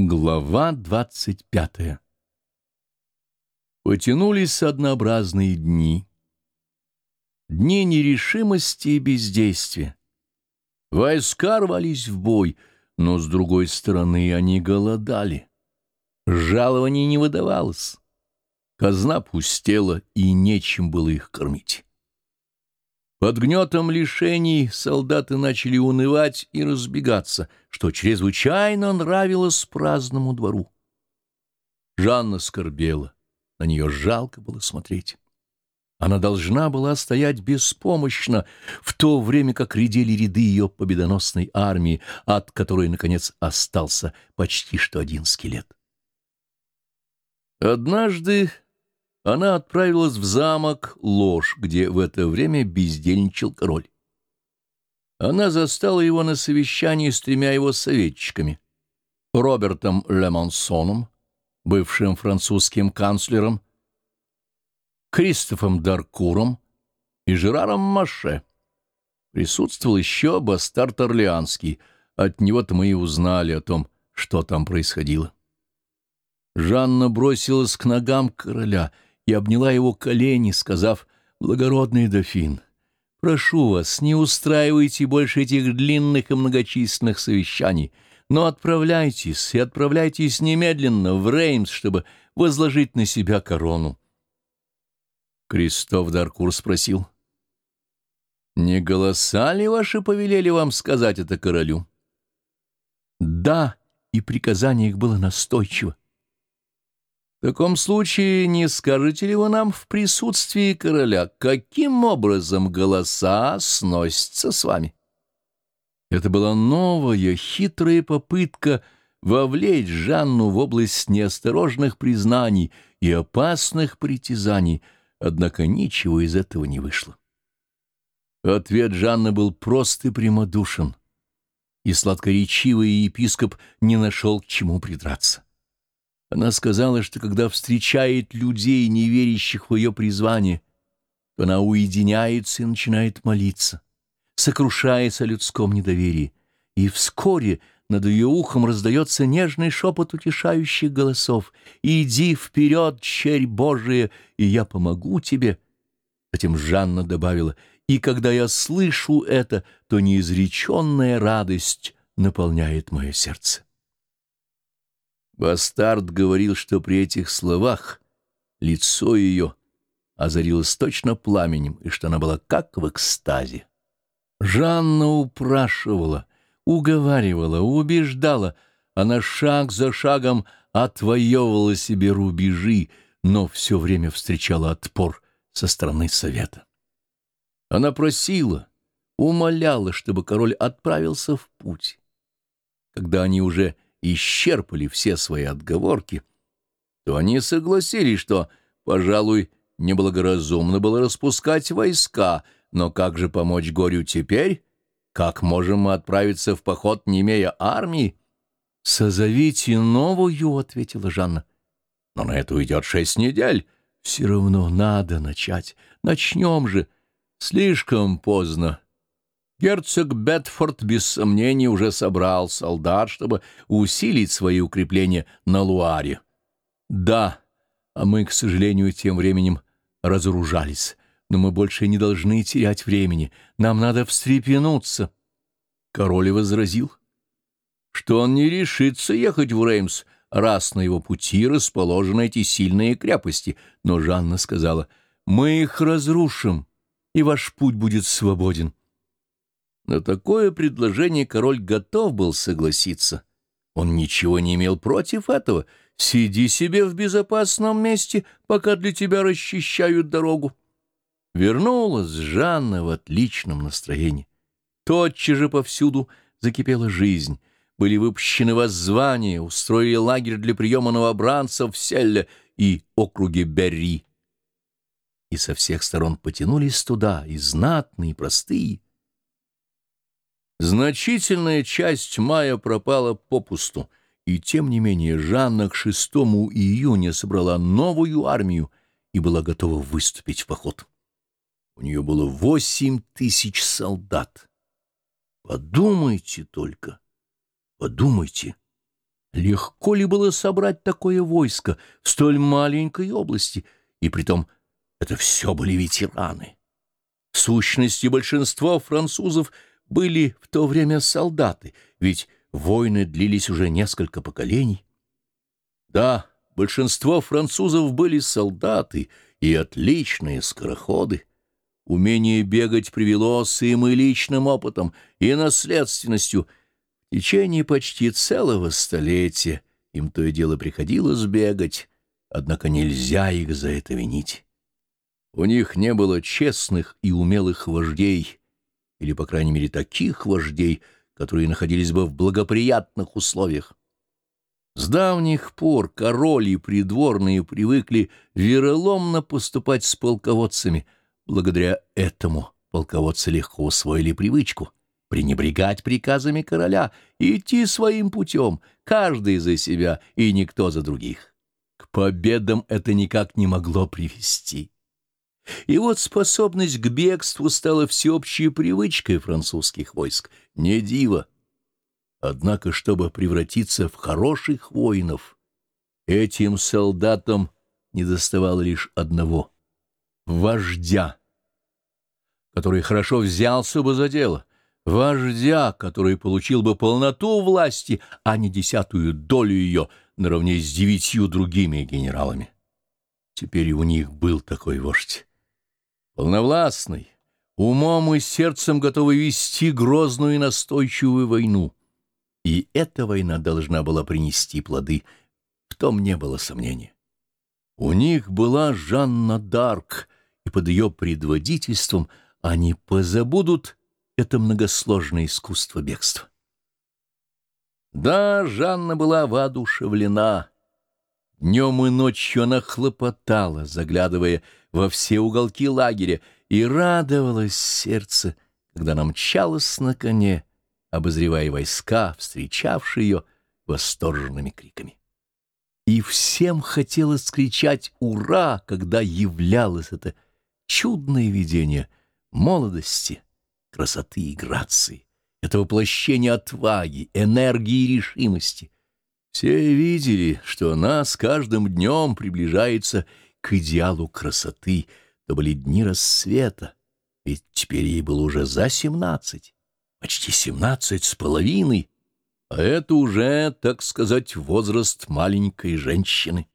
Глава двадцать пятая Потянулись однообразные дни. Дни нерешимости и бездействия. Войска рвались в бой, но, с другой стороны, они голодали. Жалований не выдавалось. Казна пустела, и нечем было их кормить. Под гнетом лишений солдаты начали унывать и разбегаться, что чрезвычайно нравилось праздному двору. Жанна скорбела, на нее жалко было смотреть. Она должна была стоять беспомощно, в то время как редели ряды ее победоносной армии, от которой, наконец, остался почти что один скелет. Однажды она отправилась в замок Ложь, где в это время бездельничал король. Она застала его на совещании с тремя его советчиками — Робертом Лемонсоном, бывшим французским канцлером, Кристофом Даркуром и Жераром Маше. Присутствовал еще бастард Орлеанский, от него-то мы и узнали о том, что там происходило. Жанна бросилась к ногам короля — и обняла его колени, сказав, «Благородный дофин, прошу вас, не устраивайте больше этих длинных и многочисленных совещаний, но отправляйтесь и отправляйтесь немедленно в Реймс, чтобы возложить на себя корону». Кристоф Даркур спросил, «Не голоса ли ваши повелели вам сказать это королю?» «Да», и приказание их было настойчиво. В таком случае не скажете ли вы нам в присутствии короля, каким образом голоса сносятся с вами? Это была новая, хитрая попытка вовлечь Жанну в область неосторожных признаний и опасных притязаний, однако ничего из этого не вышло. Ответ Жанны был прост и прямодушен, и сладкоречивый епископ не нашел к чему придраться. Она сказала, что когда встречает людей, не верящих в ее призвание, то она уединяется и начинает молиться, сокрушаясь о людском недоверии, и вскоре над ее ухом раздается нежный шепот утешающих голосов «Иди вперед, черь Божия, и я помогу тебе». Затем Жанна добавила «И когда я слышу это, то неизреченная радость наполняет мое сердце». Бастард говорил, что при этих словах лицо ее озарилось точно пламенем, и что она была как в экстазе. Жанна упрашивала, уговаривала, убеждала, она шаг за шагом отвоевывала себе рубежи, но все время встречала отпор со стороны совета. Она просила, умоляла, чтобы король отправился в путь. Когда они уже исчерпали все свои отговорки, то они согласились, что, пожалуй, неблагоразумно было распускать войска, но как же помочь горю теперь? Как можем мы отправиться в поход, не имея армии? — Созовите новую, — ответила Жанна. — Но на это уйдет шесть недель. Все равно надо начать. Начнем же. Слишком поздно. Герцог Бетфорд, без сомнения, уже собрал солдат, чтобы усилить свои укрепления на Луаре. Да, а мы, к сожалению, тем временем разоружались. Но мы больше не должны терять времени. Нам надо встрепенуться. Король возразил, что он не решится ехать в Реймс, раз на его пути расположены эти сильные крепости. Но Жанна сказала, мы их разрушим, и ваш путь будет свободен. На такое предложение король готов был согласиться. Он ничего не имел против этого. Сиди себе в безопасном месте, пока для тебя расчищают дорогу. Вернулась Жанна в отличном настроении. Тотчас же повсюду закипела жизнь. Были выпущены воззвания, устроили лагерь для приема новобранцев в Селле и округе Берри. И со всех сторон потянулись туда и знатные, и простые, Значительная часть мая пропала попусту, и тем не менее Жанна к 6 июня собрала новую армию и была готова выступить в поход. У нее было восемь тысяч солдат. Подумайте только, подумайте. Легко ли было собрать такое войско в столь маленькой области? И притом это все были ветераны. В сущности, большинство французов были в то время солдаты, ведь войны длились уже несколько поколений. Да, большинство французов были солдаты и отличные скороходы. Умение бегать привело с им и личным опытом, и наследственностью. В течение почти целого столетия им то и дело приходилось бегать, однако нельзя их за это винить. У них не было честных и умелых вождей, или, по крайней мере, таких вождей, которые находились бы в благоприятных условиях. С давних пор король и придворные привыкли вероломно поступать с полководцами. Благодаря этому полководцы легко усвоили привычку пренебрегать приказами короля идти своим путем, каждый за себя и никто за других. К победам это никак не могло привести. И вот способность к бегству стала всеобщей привычкой французских войск. Не диво. Однако, чтобы превратиться в хороших воинов, этим солдатам недоставало лишь одного — вождя, который хорошо взялся бы за дело, вождя, который получил бы полноту власти, а не десятую долю ее наравне с девятью другими генералами. Теперь у них был такой вождь полновластный, умом и сердцем готовый вести грозную и настойчивую войну. И эта война должна была принести плоды, в том не было сомнения. У них была Жанна Дарк, и под ее предводительством они позабудут это многосложное искусство бегства. Да, Жанна была воодушевлена, Днем и ночью она хлопотала, заглядывая во все уголки лагеря, и радовалось сердце, когда она мчалась на коне, обозревая войска, встречавшие ее восторженными криками. И всем хотелось кричать «Ура!», когда являлось это чудное видение молодости, красоты и грации, это воплощение отваги, энергии и решимости — все видели, что она с каждым днем приближается к идеалу красоты. То были дни рассвета, ведь теперь ей было уже за семнадцать, почти семнадцать с половиной, а это уже, так сказать, возраст маленькой женщины.